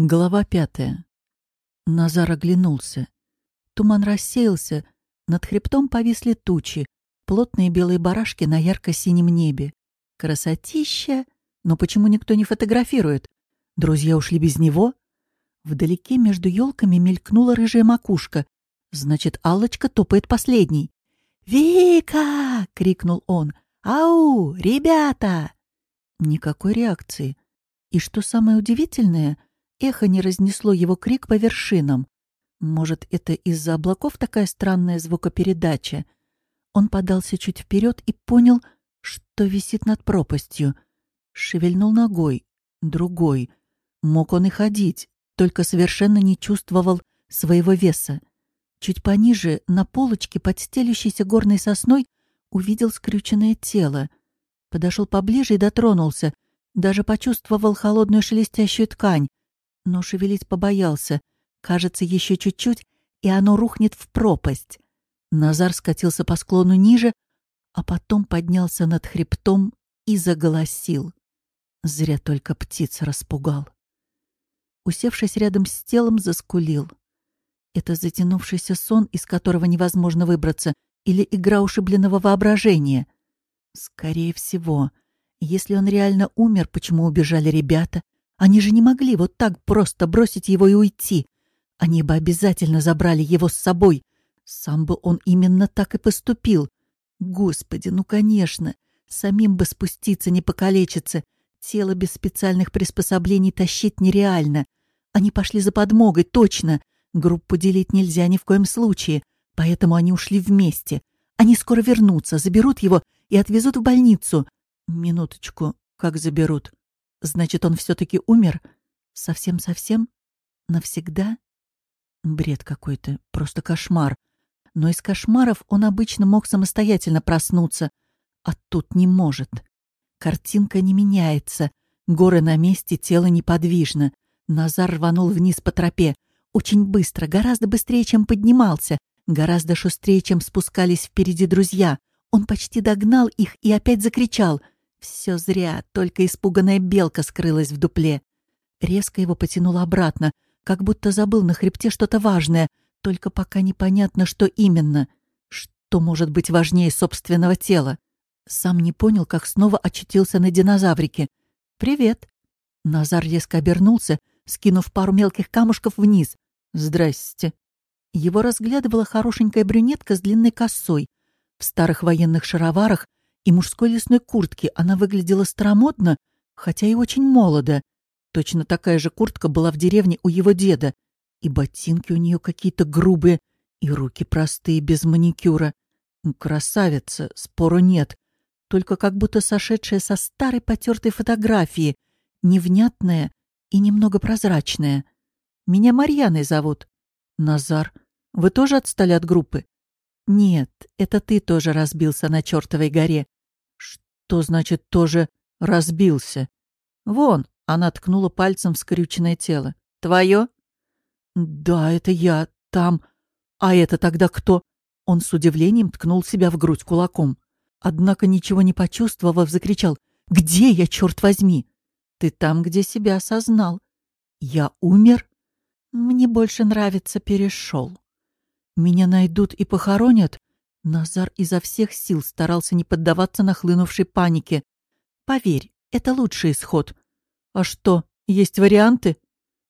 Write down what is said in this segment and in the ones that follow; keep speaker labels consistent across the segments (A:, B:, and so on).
A: Глава пятая. Назар оглянулся. Туман рассеялся, над хребтом повисли тучи, плотные белые барашки на ярко-синем небе. Красотища! Но почему никто не фотографирует? Друзья ушли без него? Вдалеке между елками мелькнула рыжая макушка. Значит, Аллочка топает последней. «Вика!» — крикнул он. «Ау! Ребята!» Никакой реакции. И что самое удивительное — Эхо не разнесло его крик по вершинам. Может, это из-за облаков такая странная звукопередача? Он подался чуть вперед и понял, что висит над пропастью. Шевельнул ногой, другой. Мог он и ходить, только совершенно не чувствовал своего веса. Чуть пониже, на полочке под стелющейся горной сосной, увидел скрюченное тело. Подошел поближе и дотронулся. Даже почувствовал холодную шелестящую ткань но шевелить побоялся. Кажется, еще чуть-чуть, и оно рухнет в пропасть. Назар скатился по склону ниже, а потом поднялся над хребтом и заголосил. Зря только птиц распугал. Усевшись рядом с телом, заскулил. Это затянувшийся сон, из которого невозможно выбраться, или игра ушибленного воображения? Скорее всего. Если он реально умер, почему убежали ребята? Они же не могли вот так просто бросить его и уйти. Они бы обязательно забрали его с собой. Сам бы он именно так и поступил. Господи, ну, конечно. Самим бы спуститься, не покалечиться. Тело без специальных приспособлений тащить нереально. Они пошли за подмогой, точно. Группу делить нельзя ни в коем случае. Поэтому они ушли вместе. Они скоро вернутся, заберут его и отвезут в больницу. Минуточку, как заберут? Значит, он все-таки умер? Совсем-совсем? Навсегда? Бред какой-то, просто кошмар. Но из кошмаров он обычно мог самостоятельно проснуться, а тут не может. Картинка не меняется. Горы на месте, тело неподвижно. Назар рванул вниз по тропе. Очень быстро, гораздо быстрее, чем поднимался. Гораздо шустрее, чем спускались впереди друзья. Он почти догнал их и опять закричал — все зря, только испуганная белка скрылась в дупле. Резко его потянуло обратно, как будто забыл на хребте что-то важное, только пока непонятно, что именно. Что может быть важнее собственного тела? Сам не понял, как снова очутился на динозаврике. «Привет!» Назар резко обернулся, скинув пару мелких камушков вниз. «Здрасте!» Его разглядывала хорошенькая брюнетка с длинной косой. В старых военных шароварах и мужской лесной куртке она выглядела старомодно, хотя и очень молодо. Точно такая же куртка была в деревне у его деда. И ботинки у нее какие-то грубые, и руки простые, без маникюра. Красавица, спору нет. Только как будто сошедшая со старой потертой фотографии, невнятная и немного прозрачная. Меня Марьяной зовут. Назар. Вы тоже отстали от группы? Нет, это ты тоже разбился на чертовой горе. То, значит, тоже разбился. Вон, она ткнула пальцем в скрюченное тело. Твое? Да, это я. Там. А это тогда кто? Он с удивлением ткнул себя в грудь кулаком. Однако, ничего не почувствовав, закричал. «Где я, черт возьми?» «Ты там, где себя осознал». «Я умер?» «Мне больше нравится перешел». «Меня найдут и похоронят?» Назар изо всех сил старался не поддаваться нахлынувшей панике. «Поверь, это лучший исход». «А что, есть варианты?»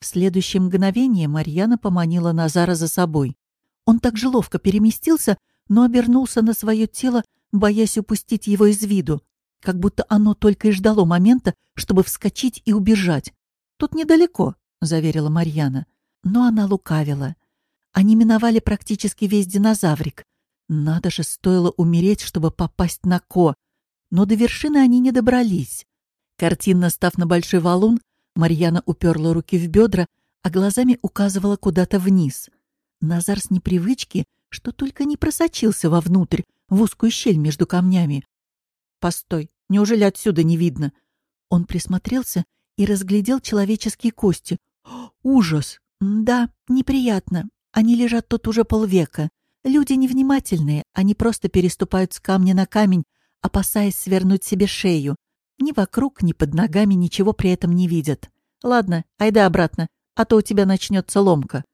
A: В следующее мгновение Марьяна поманила Назара за собой. Он так же ловко переместился, но обернулся на свое тело, боясь упустить его из виду, как будто оно только и ждало момента, чтобы вскочить и убежать. «Тут недалеко», — заверила Марьяна. Но она лукавила. Они миновали практически весь динозаврик. Надо же, стоило умереть, чтобы попасть на Ко. Но до вершины они не добрались. Картинно став на большой валун, Марьяна уперла руки в бедра, а глазами указывала куда-то вниз. Назар с непривычки, что только не просочился вовнутрь, в узкую щель между камнями. «Постой, неужели отсюда не видно?» Он присмотрелся и разглядел человеческие кости. «Ужас! Да, неприятно. Они лежат тут уже полвека. Люди невнимательные, они просто переступают с камня на камень, опасаясь свернуть себе шею. Ни вокруг, ни под ногами ничего при этом не видят. Ладно, айда обратно. а то у тебя начнется ломка».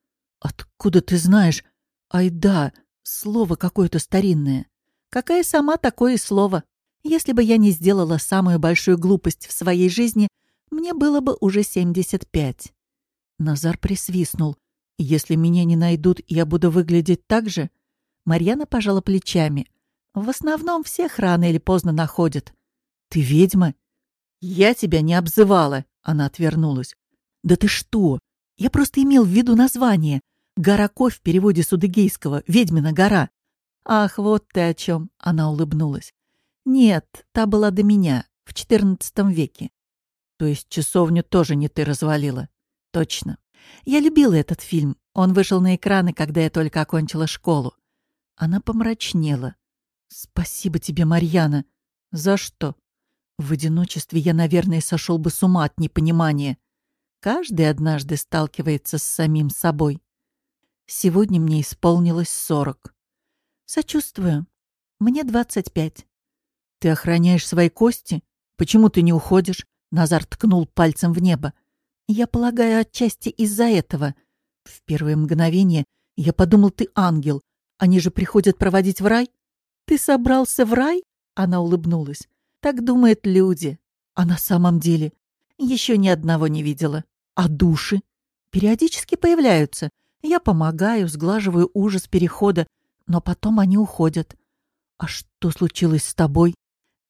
A: «Откуда ты знаешь? Ай да, слово какое-то старинное». «Какая сама такое слово? Если бы я не сделала самую большую глупость в своей жизни, мне было бы уже 75». Назар присвистнул. «Если меня не найдут, я буду выглядеть так же?» Марьяна пожала плечами. «В основном всех рано или поздно находят». «Ты ведьма?» «Я тебя не обзывала», — она отвернулась. «Да ты что? Я просто имел в виду название. Гора Ковь в переводе с удыгейского «Ведьмина гора». «Ах, вот ты о чем!» — она улыбнулась. «Нет, та была до меня, в XIV веке». «То есть часовню тоже не ты развалила?» «Точно. Я любила этот фильм. Он вышел на экраны, когда я только окончила школу». Она помрачнела. «Спасибо тебе, Марьяна». «За что?» «В одиночестве я, наверное, сошел бы с ума от непонимания». Каждый однажды сталкивается с самим собой. Сегодня мне исполнилось сорок. Сочувствую. Мне двадцать пять. Ты охраняешь свои кости? Почему ты не уходишь? Назар ткнул пальцем в небо. Я полагаю, отчасти из-за этого. В первое мгновение я подумал, ты ангел. Они же приходят проводить в рай. Ты собрался в рай? Она улыбнулась. Так думают люди. А на самом деле еще ни одного не видела. А души? Периодически появляются. Я помогаю, сглаживаю ужас перехода, но потом они уходят. А что случилось с тобой?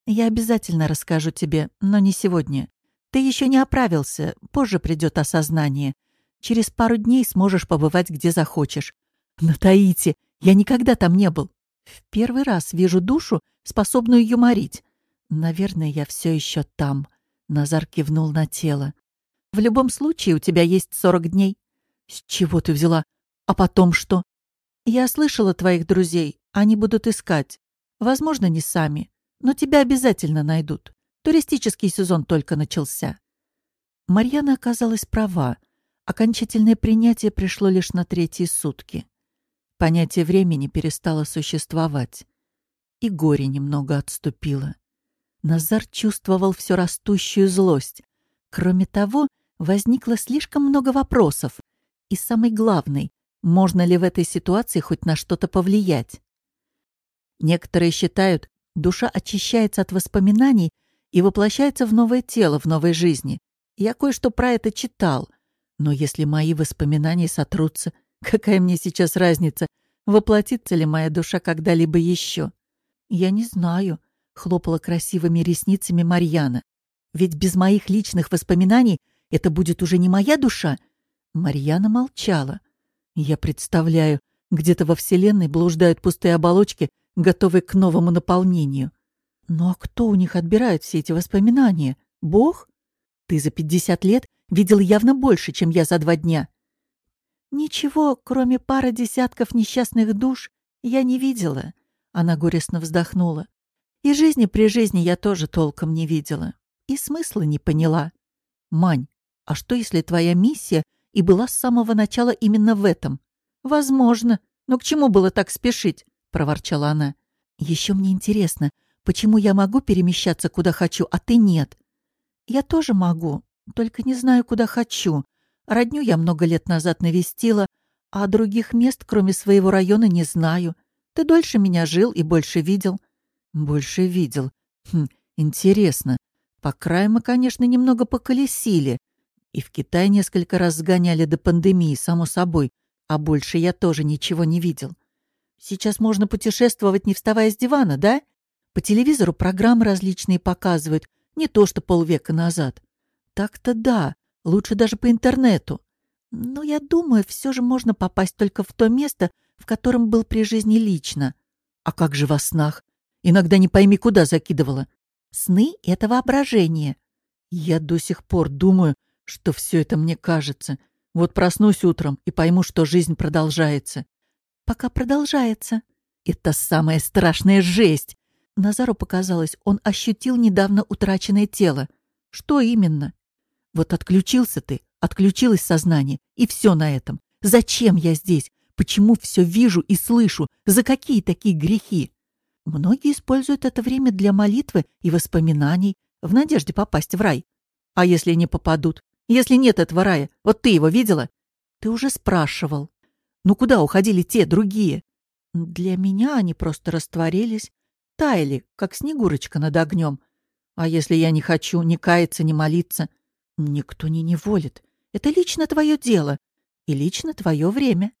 A: Я обязательно расскажу тебе, но не сегодня. Ты еще не оправился, позже придет осознание. Через пару дней сможешь побывать где захочешь. На Таити я никогда там не был. В первый раз вижу душу, способную юморить. Наверное, я все еще там. Назар кивнул на тело. В любом случае у тебя есть сорок дней. С чего ты взяла? А потом что? Я слышала твоих друзей. Они будут искать. Возможно, не сами. Но тебя обязательно найдут. Туристический сезон только начался. Марьяна оказалась права. Окончательное принятие пришло лишь на третьи сутки. Понятие времени перестало существовать. И горе немного отступило. Назар чувствовал все растущую злость. Кроме того, возникло слишком много вопросов. И самый главный, можно ли в этой ситуации хоть на что-то повлиять? Некоторые считают, душа очищается от воспоминаний и воплощается в новое тело, в новой жизни. Я кое-что про это читал. Но если мои воспоминания сотрутся, какая мне сейчас разница, воплотится ли моя душа когда-либо еще? Я не знаю, — хлопала красивыми ресницами Марьяна. Ведь без моих личных воспоминаний это будет уже не моя душа?» Марьяна молчала. «Я представляю, где-то во Вселенной блуждают пустые оболочки, готовые к новому наполнению. Ну а кто у них отбирает все эти воспоминания? Бог? Ты за пятьдесят лет видел явно больше, чем я за два дня». «Ничего, кроме пары десятков несчастных душ, я не видела», — она горестно вздохнула. «И жизни при жизни я тоже толком не видела. И смысла не поняла. Мань, а что, если твоя миссия и была с самого начала именно в этом? Возможно. Но к чему было так спешить? проворчала она. Еще мне интересно, почему я могу перемещаться куда хочу, а ты нет? Я тоже могу, только не знаю, куда хочу. Родню я много лет назад навестила, а других мест, кроме своего района, не знаю. Ты дольше меня жил и больше видел. Больше видел. Хм, интересно. По краю мы, конечно, немного поколесили. И в Китай несколько раз сгоняли до пандемии, само собой, а больше я тоже ничего не видел. Сейчас можно путешествовать, не вставая с дивана, да? По телевизору программы различные показывают, не то что полвека назад. Так-то да, лучше даже по интернету. Но я думаю, все же можно попасть только в то место, в котором был при жизни лично. А как же во снах? Иногда не пойми, куда закидывала. Сны — это воображение. Я до сих пор думаю, что все это мне кажется. Вот проснусь утром и пойму, что жизнь продолжается. Пока продолжается. Это самая страшная жесть. Назару показалось, он ощутил недавно утраченное тело. Что именно? Вот отключился ты, отключилось сознание, и все на этом. Зачем я здесь? Почему все вижу и слышу? За какие такие грехи? Многие используют это время для молитвы и воспоминаний, в надежде попасть в рай. А если не попадут? Если нет этого рая, вот ты его видела? Ты уже спрашивал. Ну куда уходили те, другие? Для меня они просто растворились, таяли, как снегурочка над огнем. А если я не хочу ни каяться, ни молиться — Никто не неволит. Это лично твое дело и лично твое время.